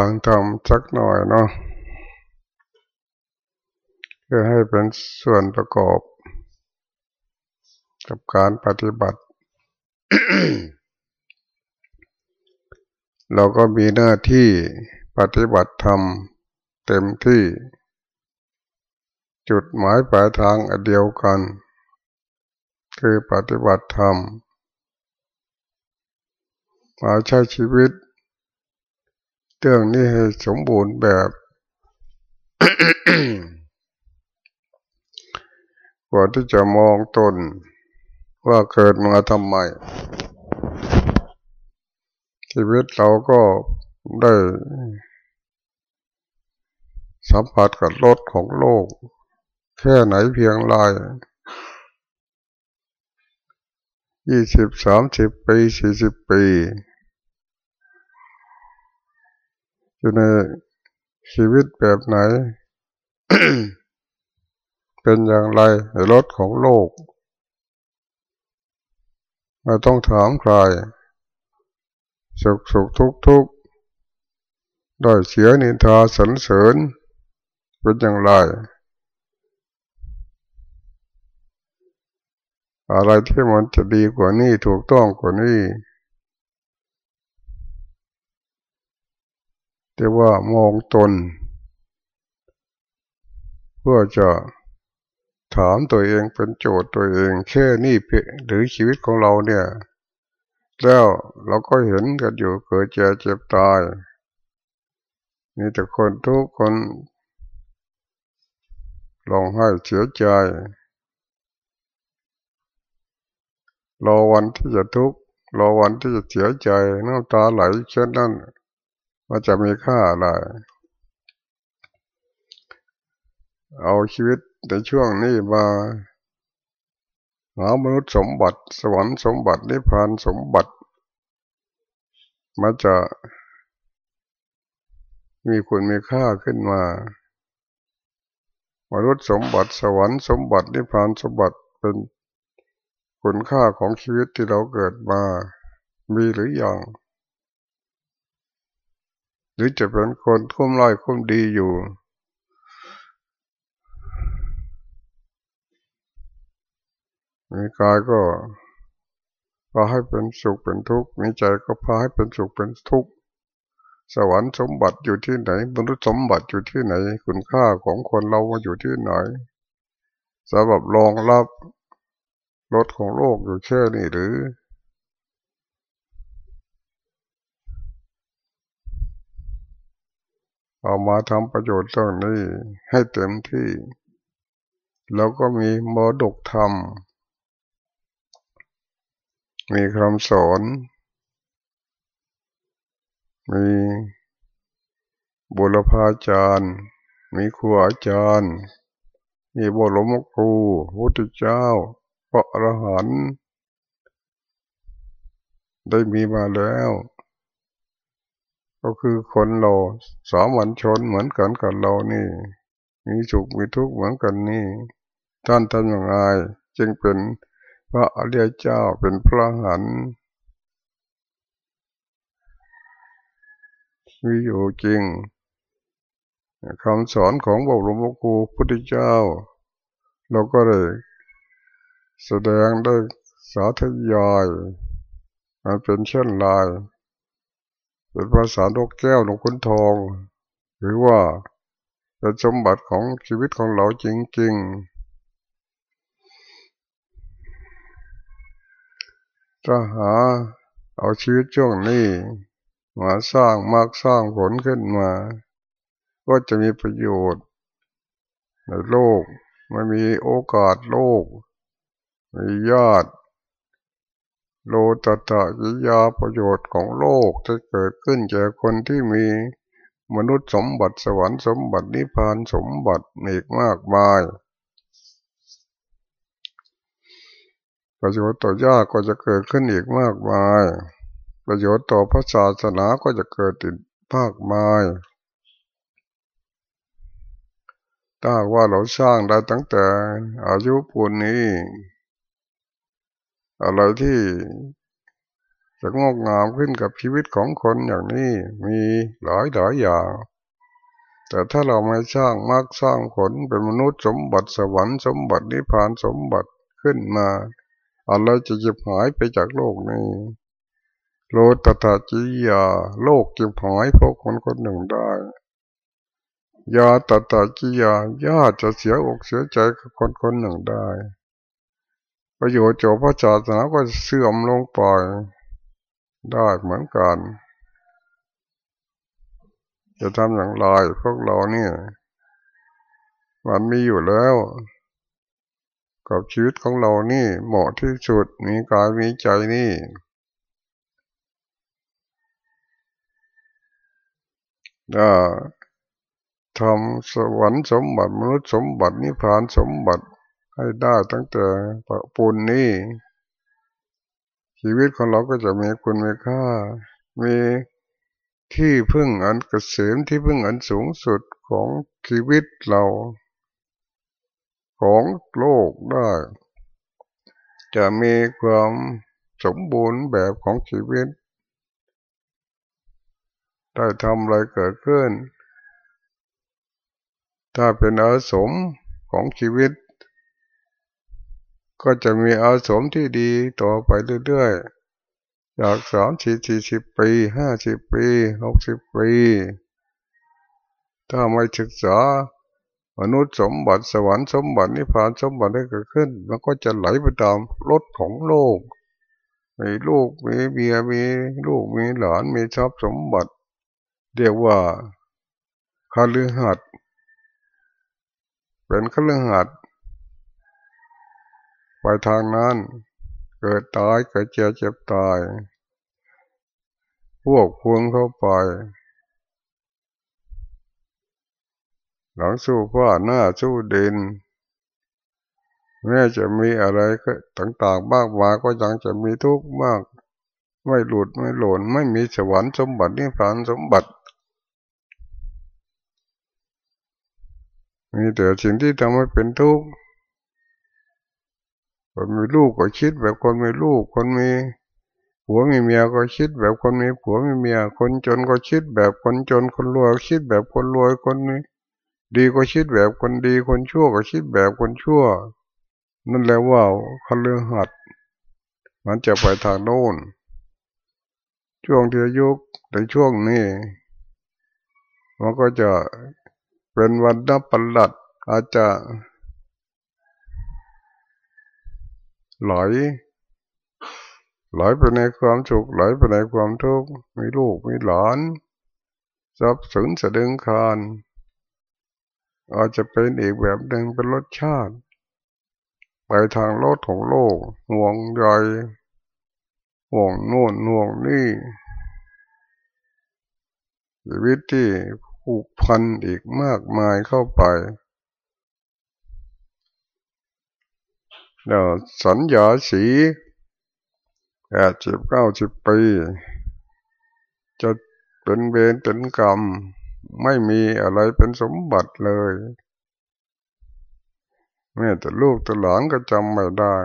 ฟังธรรมสักหน่อยเนาะเพื่อให้เป็นส่วนประกอบ กับการปฏิบัติ เราก็มีหน้าที่ปฏิบัติธรรมเต็มที่ จุดหมายปลายทางเดียวกัน คือปฏิบัติธรรมมาใช้ชีวิต รื่องนี้ให้สมบูรณ์แบบก่อนที่จะมองตน ว่าเกิดมาทำไม ชีวิตเราก็ได้ สัมผัสกับรถของโลก แค่ไหนเพียงไรยี่สิบสามสิบปีสี่สิบปี อยู่ในชีวิตแบบไหน เป็นอย่างไรในรถของโลกไม่ต้องถามใครสุขสุขทุกทุกได้เสียนินทาสรรเสริญเป็นอย่างไร อะไรที่มันจะดีกว่านี้ถูกต้องกว่านี้ แต่ว่ามองตน เพื่อจะถามตัวเองเป็นโจทย์ตัวเองแค่นี้หรือชีวิตของเราเนี่ย แล้วเราก็เห็นกันอยู่เกิดเจ็บเจ็บตายมีแต่คนทุกคนลองให้เสียใจรอวันที่จะทุกข์รอวันที่จะเสียใจน้ำตาไหลเช่นนั้น ว่าจะมีค่าอะไรเอาชีวิตในช่วงนี้มาหามนุษย์สมบัติ สวรรค์สมบัตินิพพานสมบัติมาจะมีคุณมีค่าขึ้นมามนุษย์สมบัติสวรรค์สมบัตินิพพานสมบัติเป็นคุณค่าของชีวิตที่เราเกิดมา มีหรืออยัง หรือจะเป็นคนคุ้มร้อยคุ้มดีอยู่ มีกายก็พาให้เป็นสุขเป็นทุกข์ มีใจก็พาให้เป็นสุขเป็นทุกข์ สวรรค์สมบัติอยู่ที่ไหนมนุษย์สมบัติอยู่ที่ไหน คุณค่าของคนเรามาอยู่ที่ไหนสำหรับรองรับรถของโลกอยู่แค่นี้หรือ เอามาทำประโยชน์เรื่องนี้ให้เต็มที่ แล้วก็มีมรดกธรรม มีคำสอน มีบุรพาจารย์ มีครูอาจารย์ มีบรมครูพุทธเจ้า พระอรหันต์ได้มีมาแล้ว ก็คือคนเราสามัญชนเหมือนกันกับเรานี่ มีสุขมีทุกข์เหมือนกันนี่ ท่านทำอย่างไรจึงเป็นพระอริยเจ้าเป็นพระหันมีอยู่จริงคำสอนของบรมครูพุทธเจ้า เราก็เลยแสดงได้สาธยายมันเป็นเช่นไร เป็นภาษานกแก้วนกขุนทอง หรือว่าเป็นสมบัติของชีวิตของเราจริงๆถ้าหาเอาชีวิตช่วงนี้มาสร้างมากสร้างผลขึ้นมา ก็จะมีประโยชน์ ในโลกไม่มีโอกาสโลก มีญาติ โลตตะกิยาประโยชน์ของโลกจะเกิดขึ้นแก่คนที่มีมนุษย์สมบัติสวรรค์สมบัตินิพพานสมบัติอีกมากมาย ประโยชน์ต่อยาก็จะเกิดขึ้นอีกมากมาย ประโยชน์ต่อพระศาสนาก็จะเกิดอีกมากมายถ้าว่าเราสร้างได้ตั้งแต่อายุปูนนี้ อะไรที่จะงอกงามขึ้นกับชีวิตของคนอย่างนี้มีหลายหลายอย่าง แต่ถ้าเราไม่สร้างมากสร้างผลเป็นมนุษย์สมบัติสวรรค์สมบัตินิพพานสมบัติขึ้นมา อะไรจะจิบหายไปจากโลกนี้ โลตตาจิยา โลกจิบหายเพราะคนคนหนึ่งได้ยาตตาจิยาญาจะเสียอกเสียใจกับคนคนหนึ่งได้ ประโยชน์จากพระศาสนาก็เสื่อมลงไปได้เหมือนกัน จะทำอย่างไรพวกเราเนี่ยมันมีอยู่แล้ว กับชีวิตของเรานี่เหมาะที่สุดมีกายมีใจนี่ ถ้าทำสวรรค์สมบัติมนุษย์สมบัตินิพพานสมบัติ ให้ได้ตั้งแต่ปุณนี้ ชีวิตของเราก็จะมีคุณมีค่า มีที่พึ่งอันเกษมที่พึ่งอันสูงสุดของชีวิตเรา ของโลกได้ จะมีความสมบูรณ์แบบของชีวิต ได้ทำอะไรเกิดขึ้น ถ้าเป็นอาสมของชีวิต ก็จะมีอาสมที่ดีต่อไปเรื่อยๆ จากสามสี่สี่สิบปีห้าสิบปีหกสิบปี ถ้าไม่ศึกษามนุษย์สมบัติสวรรค์สมบัตินิพพานสมบัติได้เกิดขึ้น มันก็จะไหลไปตามรถของโลก มีลูกมีเมียมีลูกมีหลานมีทรัพย์สมบัติ เรียกว่าคาลือหัดเป็นคาลือหัด ไปทางนั้น เกิดตายเกิดเจ็บเจ็บตาย พวกพวงเข้าไป หลังสู้ว่าหน้าสู้ดิน แม้จะมีอะไรก็ต่างๆบ้างมาก็ยังจะมีทุกข์มาก ไม่หลุดไม่หล่นไม่มีสวรรค์สมบัตินิพพานสมบัติมีแต่สิ่งที่ทำให้เป็นทุกข์ คนมีลูกก็คิดแบบคนมีลูก คนมีผัวมีเมียก็คิดแบบคนมีผัวมีเมีย คนจนก็คิดแบบคนจน คนรวยคิดแบบคนรวย คนนี้ดีก็คิดแบบคนดี คนชั่วก็คิดแบบคนชั่ว นั่นแหละว่าคเลือหัด มันจะไปทางโน้น ช่วงที่ยุคในช่วงนี้มันก็จะเป็นวันนับประหลัดอาจจะ ไหลไหลไปในความสุขไหลไปในความทุกข์มีลูกมีหลานสับสนสะดึงคานอาจจะเป็นอีกแบบหนึ่งเป็นรสชาติ ไปทางรถของโลกห่วงใยห่วงโน่นห่วงนี่ชีวิตที่ผูกพันอีกมากมายเข้าไปเดี๋ยว สัญญาสีแปดสิบเก้าสิบปี จะเป็นเวรเป็นกรรม ไม่มีอะไรเป็นสมบัติเลยแม้แต่ลูกตัวหลานก็จำไม่ได้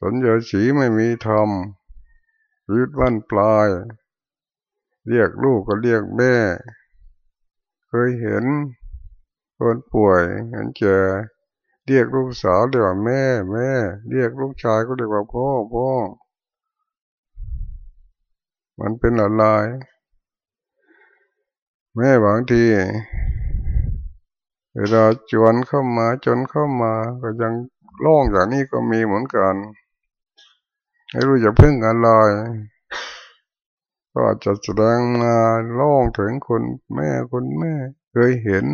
สัญญาสีไม่มีธรรมยึดวันปลาย เรียกลูกก็เรียกแม่ เคยเห็น คนป่วยเห็นเจอเรียกลูกสาวเรียกว่าแม่แม่ เรียกลูกชายก็เรียกว่าพ่อพ่อ มันเป็นอะไรแม่บางทีเวลาจวนเข้ามาจนเข้ามาก็ยังร้องอย่างนี้ก็มีเหมือนกันไม่รู้จะพึ่งอะไรก็จะแสดงมาร้องถึงคนแม่คนแม่ เคยเห็น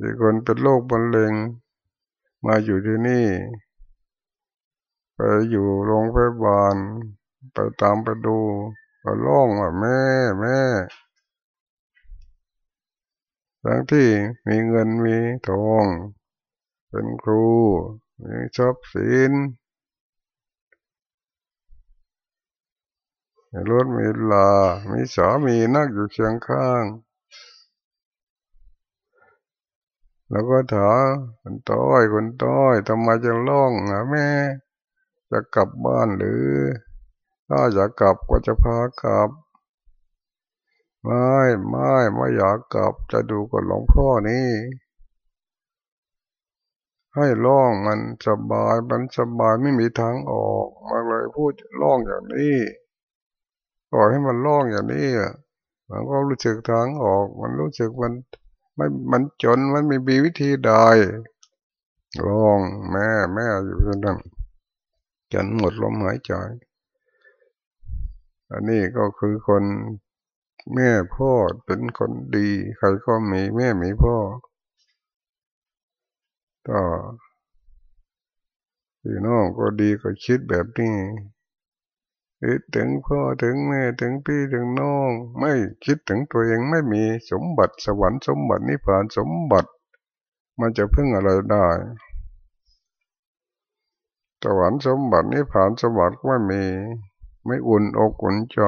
ที่คนเป็นโรคมะเร็งมาอยู่ที่นี่ ไปอยู่โรงพยาบาล ไปตามไปดูก็ร้องว่าแม่แม่ทั้งที่มีเงินมีทอง เป็นครูมีทรัพย์สินมีรถมีลา มีสามีนักอยู่เคียงข้าง แล้วก็ถามคนต้อยคนต้อยทำไมจะร้องหาแม่ จะกลับบ้านหรือ ถ้าอยากกลับก็จะพากลับ ไม่ไม่ไม่อยากกลับจะดูกับหลวงพ่อนี่ให้ร้องมันสบายมันสบายไม่มีทางออกมาเลยพูดร้องอย่างนี้ปล่อยให้มันร้องอย่างนี้อะมันก็รู้สึกทางออก มันรู้สึกมัน ไม่มันจนมันไม่มีวิธีใดร้องแม่แม่อยู่ที่นั่นจนหมดลมหายใจ อันนี้ก็คือคนแม่พ่อเป็นคนดี ใครก็มีแม่มีพ่อก็พี่น้องก็ดีก็คิดแบบนี้ ถึงพ่อถึงแม่ถึงพี่ถึงน้อง ไม่คิดถึงตัวเองไม่มีสมบัติสวรรค์สมบัตินิพพานสมบัติ มันจะพึ่งอะไรได้ สวรรค์สมบัตินิพพานสมบัติไม่มี ไม่อุ่นอกอุ่นใจ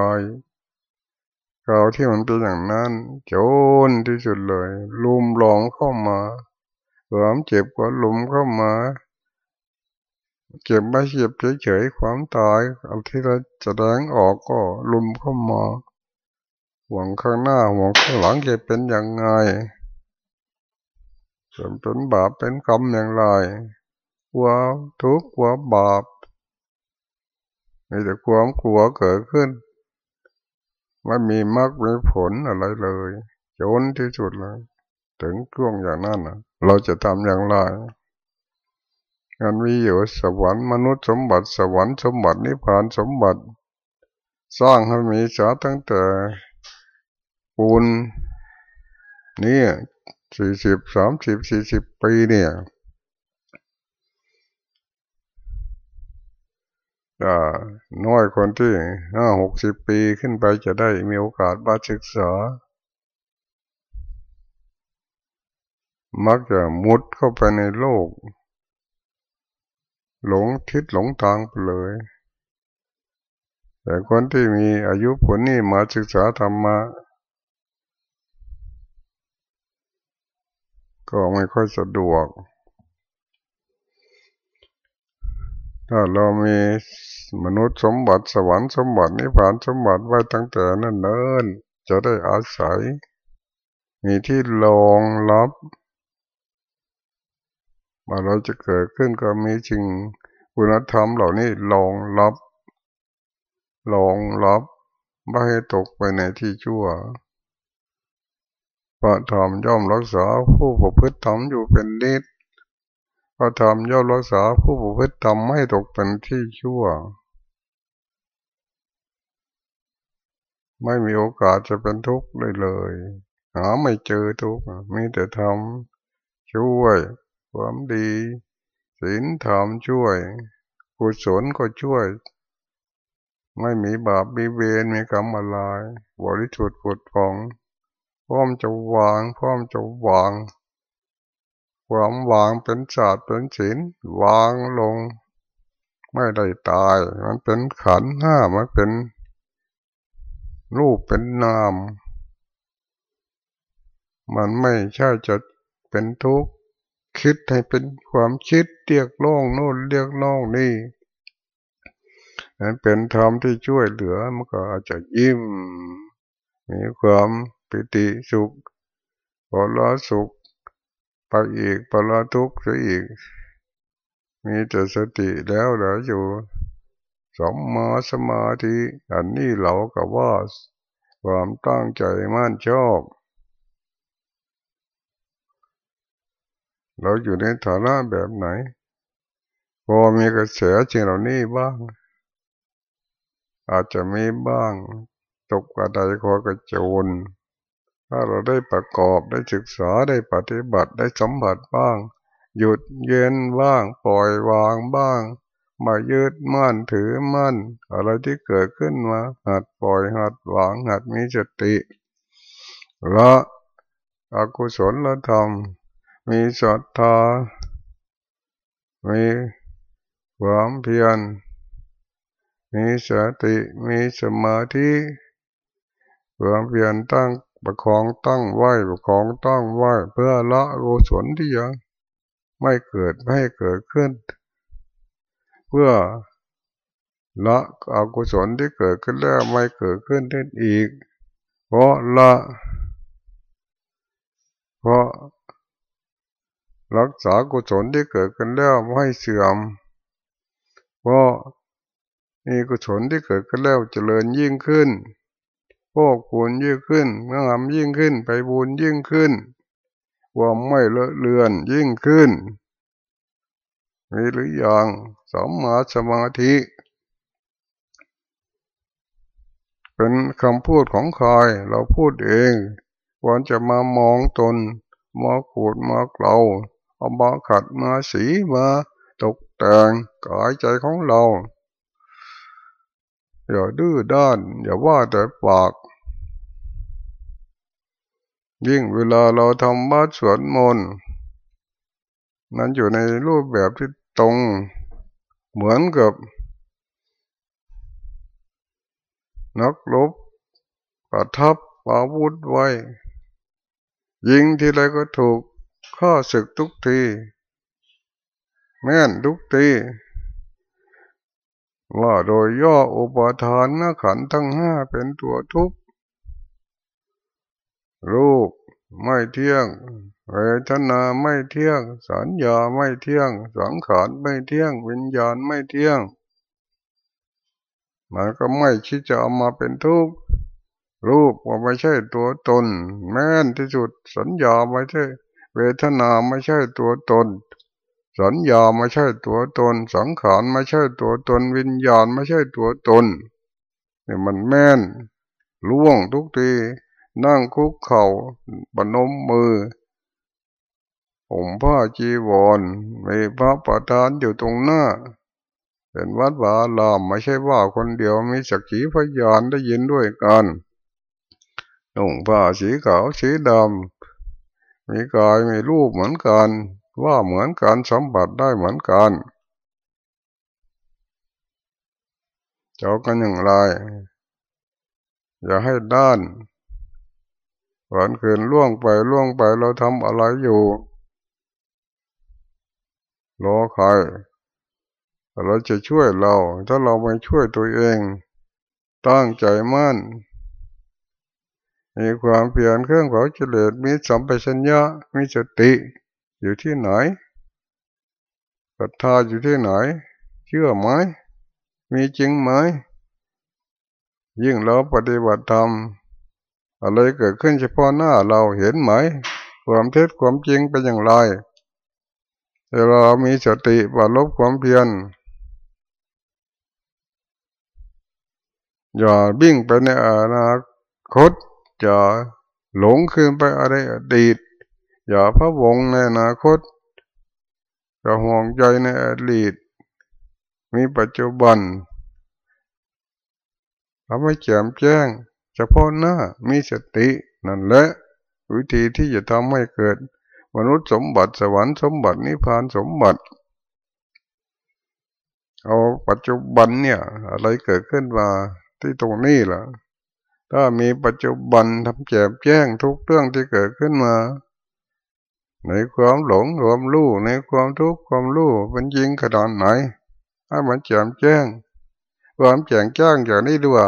เราที่มันเป็นอย่างนั้นโจนที่สุดเลย ลุมหลองเข้ามาความเจ็บก็ลุมเข้ามา เจ็บไม่เจ็บเฉยๆความตายอันที่เราจะแดงออกก็ลุมเข้ามา หวังข้างหน้าหวังข้างหลังจะเป็นอย่างไงส่วนเป็นบาปเป็นกรรมอย่างไรกลัวทุกข์กลัวบาปมีแต่ความกลัวเกิดขึ้นไม่มีมรรคมีผลอะไรเลยจนที่สุดเลย ถึงช่วงอย่างนั้นเราจะทำอย่างไร มันมีอยู่สวรรค์มนุษย์สมบัติสวรรค์สมบัตินิพพานสมบัติ สร้างให้มีสาตั้งแต่ปูนนี่สี่สิบสามสิบสี่สิบปีเนี่ยน้อยคนที่ห้าหกสิบปีขึ้นไปจะได้มีโอกาสมาศึกษา มักจะมุดเข้าไปในโลก หลงทิศหลงทางไปเลย แต่คนที่มีอายุผลนี่มาศึกษาธรรมะก็ไม่ค่อยสะดวก ถ้าเรามีมนุษย์สมบัติสวรรค์สมบัตินิพพานสมบัติไว้ตั้งแต่นั้นเนินจะได้อาศัย มีที่รองรับ อะไรจะเกิดขึ้นก็มีจริงคุณธรรมเหล่านี้ลองรับลองรับไม่ให้ตกไปในที่ชั่วพระธรรมย่อมรักษาผู้ประพฤติธรรมอยู่เป็นนิดพระธรรมย่อมรักษาผู้ประพฤติธรรมไม่ตกเป็นที่ชั่ว ไม่มีโอกาสจะเป็นทุกข์เลยเลยหาไม่เจอทุกข์มีแต่ทำช่วย ความดีศีลธรรมช่วยกุศลก็ช่วย ไม่มีบาปมีเวรมีกรรมอะไรบริสุทธิ์ผุดฟองพร้อมจะวางพร้อมจะวางความวางเป็นศาสตร์เป็นศีลวางลง ไม่ได้ตาย มันเป็นขันห้ามันเป็นรูปเป็นนาม มันไม่ใช่จะเป็นทุกข์ คิดให้เป็นความคิดเรียกร้องโน่นเรียกร้องนี่นั้นเป็นธรรมที่ช่วยเหลือมันก็อาจจะยิ้มมีความปิติสุขพอละสุขไปอีกพอละทุกข์อีก มีแต่สติแล้วเหลืออยู่สมมาสมาธิอันนี้เราก็ว่าความตั้งใจมั่นชอบ เราอยู่ในฐานะแบบไหน พอมีกระแสจริงเหล่านี้บ้าง อาจจะมีบ้าง ตกกระไดคอกระโจนถ้าเราได้ประกอบได้ศึกษาได้ปฏิบัติได้สัมผัสบ้าง หยุดเย็นบ้าง ปล่อยวางบ้าง มายืดมั่นถือมั่น อะไรที่เกิดขึ้นมา หัดปล่อยหัดวางหัดมีสติละอกุศลละธรรม มีศรัทธา มีความเพียร มีสติ มีสมาธิความเพียรตั้งประคองตั้งไหวประคองตั้งไหวเพื่อละโกศลที่ยังไม่เกิดไม่ให้เกิดขึ้น เพื่อละอกุศลที่เกิดขึ้นแล้วไม่เกิดขึ้นได้อีก เพราะละ เพราะ รักษากุศลที่เกิดขึ้นแล้วไม่เสื่อมเพราะมีกุศลที่เกิดขึ้นแล้วเจริญยิ่งขึ้นพวกคูณยิ่งขึ้นงามยิ่งขึ้นไปบุญยิ่งขึ้นความไม่เลอะเลือนยิ่งขึ้น มีหรือยังสมมาสมาธิ เป็นคำพูดของใครเราพูดเองควรจะมามองตน มาขูดมาเกลา เอามาขัดมาสีมาตกแต่งกายใจของเราอย่าดื้อด้าน อย่าว่าแต่ปาก ยิ่งเวลาเราทำบัดสวดมนต์นั้นอยู่ในรูปแบบที่ตรง เหมือนกับ นักลบประทับอาวุธไว้ ยิงทีไรก็ถูก ข้าศึกทุกทีแม่นทุกทีว่าโดยย่ออุปทานนขันทั้งห้าเป็นตัวทุกข์รูปไม่เที่ยงเวทนาไม่เที่ยง สัญญาไม่เที่ยง สังขารไม่เที่ยง วิญญาณไม่เที่ยง มันก็ไม่คิดจะเอามาเป็นทุกข์รูปว่าไม่ใช่ตัวตน แม้นที่สุดสัญญาไม่ใช่ เวทนาไม่ใช่ตัวตน สัญญาไม่ใช่ตัวตน สังขารไม่ใช่ตัวตน วิญญาณไม่ใช่ตัวตนนี่มันแม่นล่วงทุกทีนั่งคุกเข่าบนมมือผมผ้าจีวรมีพระประธานอยู่ตรงหน้า เป็นวัดวาลามไม่ใช่ว่าคนเดียวมีสักขีพยานได้ยินด้วยกันนุ่งผ้าสีขาวสีดำ มีกายมีรูปเหมือนกัน ว่าเหมือนกันสัมผัสได้เหมือนกันเจ้ากันอย่างไร อย่าให้ด้านวันคืนล่วงไปล่วงไปเราทำอะไรอยู่รอใครเราจะช่วยเรา ถ้าเราไม่ช่วยตัวเอง ตั้งใจมั่น มีความเพียรเครื่องเผาเฉลดมีสัมปชัญญะมีสติอยู่ที่ไหนศรัทธาอยู่ที่ไหน เชื่อไหมมีจริงไหมยิ่งเราปฏิบัติธรรมอะไรเกิดขึ้นเฉพาะหน้าเราเห็นไหม ความเท็จความจริงเป็นอย่างไรแต่เรามีสติบาลบความเพียรอย่าบิ่งไปในอนาคต อย่าหลงคืนไปอะไรอดีต อย่าพระวงในอนาคต อย่าห่วงใจในอดีต มีปัจจุบันทำให้แจ่มแจ้ง เฉพาะหน้ามีสติ นั่นแหละวิธีที่จะทำให้เกิด มนุษย์สมบัติสวรรค์สมบัตินิพพานสมบัติเอาปัจจุบันเนี่ย อะไรเกิดขึ้นมาที่ตรงนี้ล่ะ ถ้ามีปัจจุบันทำแจมแจ้งทุกเรื่องที่เกิดขึ้นมา ในความหลงความรู้ในความทุกข์ความรู้เป็นยิงกระดานไหนให้มันแจมแจ้ง ความแจ้งแจ้งอย่างนี้ด้วย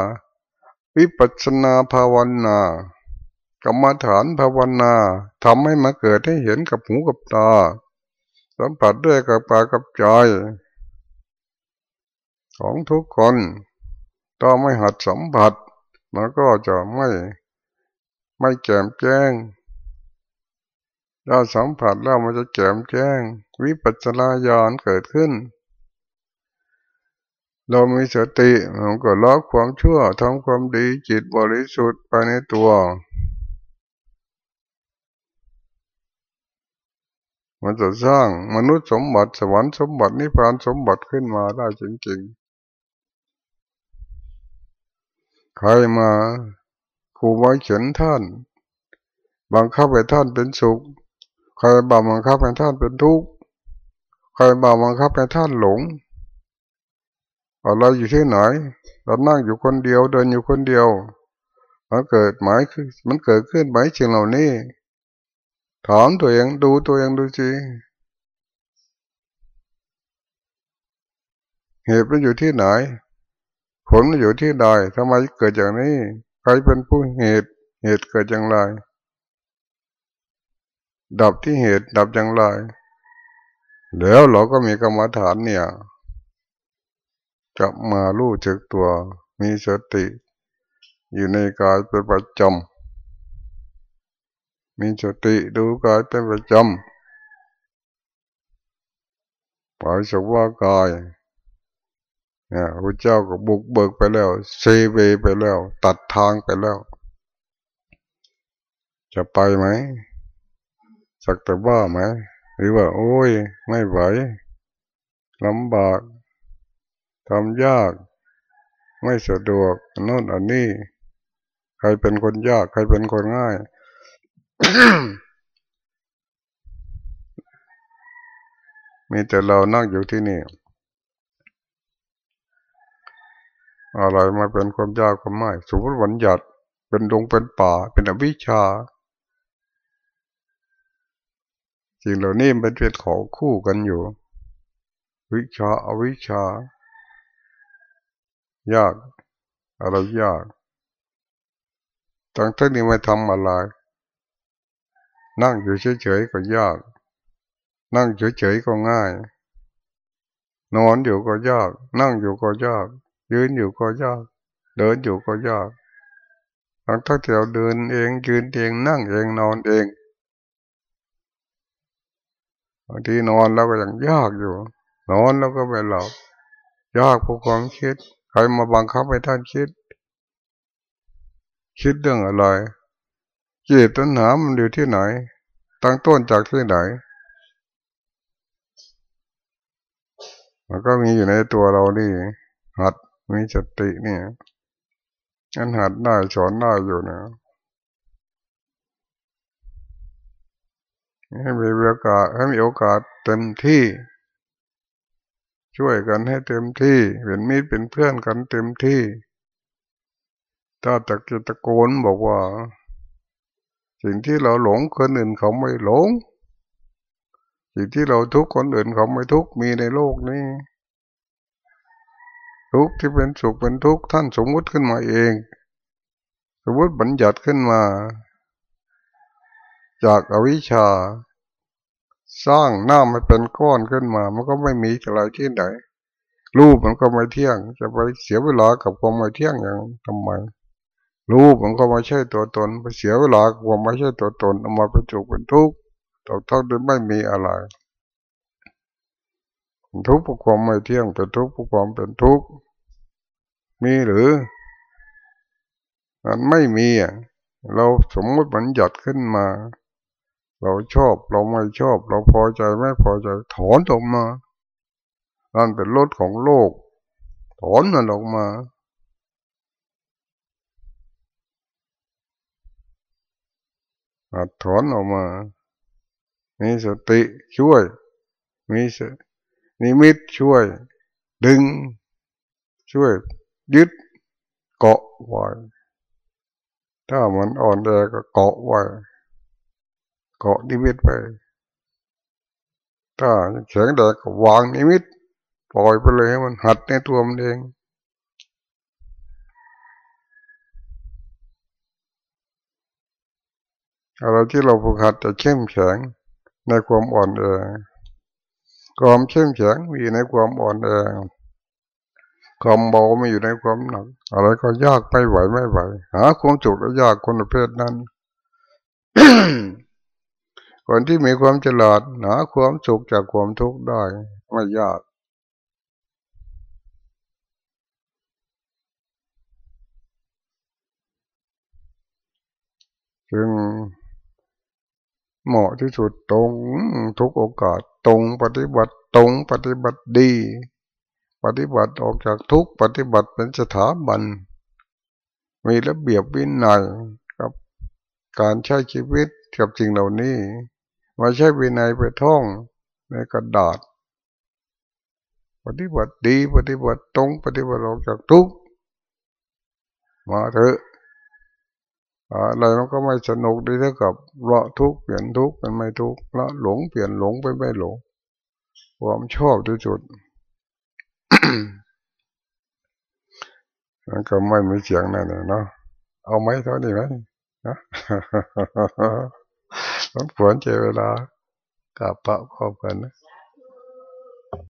วิปัสนาภาวนากรรมฐานภาวนาทำให้มาเกิดให้เห็นกับหูกับตาสัมผัสด้วยกับปากับใจของทุกคนถ้าไม่หัดสัมผัส มันก็จะไม่ไม่แจ่มแจ้งถ้าสัมผัสแล้วมันจะแจ่มแจ้ง วิปัสสนาญาณเกิดขึ้น เรามีสติมันก็ละความชั่วทำความดีจิตบริสุทธิ์ภายในตัว มันจะสร้างมนุษย์สมบัติสวรรค์สมบัตินิพพานสมบัติขึ้นมาได้จริงๆ ใครมาครูไว้เขียนท่าน บังคับให้ท่านเป็นสุข ใครบังคับให้ท่านเป็นทุกข์ ใครบังคับให้ท่านหลงเรอยู่ที่ไหน เรานั่งอยู่คนเดียวเดินอยู่คนเดียว มันเกิดหมายคือมันเกิดขึ้นไหมสิ่งเหล่านี้ ถามตัวเองดูตัวเองดูสิเหตุมันอยู่ที่ไหน ผลมันอยู่ที่ใดทำไมเกิดอย่างนี้ ใครเป็นผู้เหตุ เหตุเกิดอย่างไร ดับที่เหตุดับอย่างไร แล้วเราก็มีกรรมฐานเนี่ย จะมาลู่จึกตัว มีสติ อยู่ในกายเป็นประจำมีสติดูกายเป็นประจำปล่อยสภาวะกาย เนี่ยพระเจ้าก็บุกเบิกไปแล้วเซเวไปแล้ว ตัดทางไปแล้ว จะไปไหมสักแต่ว่าไหม หรือว่า โอ้ย ไม่ไหวลำบากทำยาก ไม่สะดวกโน่นอันนี้ ใครเป็นคนยาก ใครเป็นคนง่ายมีแต่เรานั่งอยู่ที่นี่ อะไรมาเป็นความยากความไม่สมมติวันหยัดเป็นดงเป็นป่า เป็นอวิชชาสิ่งเหล่านี้มันเป็นของคู่กันอยู่ วิชาอวิชา ยาก อะไรยากตั้งแต่นี้ไม่ทำอะไรนั่งอยู่เฉยๆก็ยาก นั่งเฉยๆก็ง่าย นอนอยู่ก็ยาก นั่งอยู่ก็ยาก ยืนอยู่ก็ยาก เดินอยู่ก็ยากทั้งถ้าเราเดินเองยืนเองนั่งเองนอนเองบางทีนอนแล้วก็ยังยากอยู่ นอนแล้วก็ไม่หลับยากเพราะความคิด ใครมาบังคับให้ท่านคิด คิดเรื่องอะไรเจตนามันอยู่ที่ไหน ตั้งต้นจากที่ไหน มันก็มีอยู่ในตัวเรานี่หัด มีสติเนี่ยอันหัดได้สอนได้อยู่นะให้มีโอกาสให้มีโอกาสเต็มที่ ช่วยกันให้เต็มที่เป็นมิตรเป็นเพื่อนกันเต็มที่ ถ้าตะกิตะโกนบอกว่า สิ่งที่เราหลงคนอื่นเขาไม่หลง สิ่งที่เราทุกคนอื่นเขาไม่ทุกมีในโลกนี้ ทุกที่เป็นสุขเป็นทุกข์ท่านสมมุติขึ้นมาเอง สมมติบัญญัติขึ้นมา จากอวิชชา สร้างหน้ามันเป็นก้อนขึ้นมา มันก็ไม่มีอะไรที่ไหนรูปมันก็ไม่เที่ยง จะไปเสียเวลากับความไม่เที่ยงอย่างทำไมรูปมันก็ไม่ใช่ตัวตนไปเสียเวลากับความไม่ใช่ตัวตนเอามาเป็นสุขเป็นทุกข์ตกท้งโดยไม่มีอะไรทุกข์เพราะความไม่เที่ยงเป็นทุกข์เพราะความเป็นทุกข์ มีหรือมันไม่มีอะเราสมมติมันหยัดขึ้นมา เราชอบเราไม่ชอบ เราพอใจไม่พอใจถอนออกมานั่นเป็นรถของโลก ถอนมันออกมาถอนออกมา มีสติช่วย มีสนิมิตช่วย ดึงช่วย ยึดเกาะไว้ ถ้ามันอ่อนแอก็เกาะไว้ เกาะนิมิตไป ถ้าแข็งแรงก็วางนิมิต ปล่อยไปเลยให้มันหัดในตัวมันเองอะไรที่เราฝึกหัดจะเข้มแข็งในความอ่อนแอความเข้มแข็งมีในความอ่อนแอ ความเบาไม่อยู่ในความหนัก อะไรก็ยากไม่ไหวไม่ไหว หาความจุกแล้วยากคนประเภทนั้นคนที่มีความฉลาดหาความสุขจากความทุกข์ได้ไม่ยาก จึงเหมาะที่สุดตรงทุกโอกาสตรงปฏิบัติตรงปฏิบัติดี ปฏิบัติออกจากทุกปฏิบัติเป็นสถาบัน มีระเบียบวินัยกับการใช้ชีวิตกับสิ่งเหล่านี้มาใช้วินัยไปท่องในกระดาษ ปฏิบัติดีปฏิบัติตรงปฏิบัติออกจากทุกมาเถอะอะไรมันก็ไม่สนุกดีเท่ากับละทุกเปลี่ยนทุกเป็นไม่ทุกละหลงเปลี่ยนหลงไปไม่หลงความชอบที่สุด มันก็ไม่มีเสียงนั่นเนาะเอาไหมเท่านี้ไหมนะต้องผวนเจเวลากับปะพบกันนะ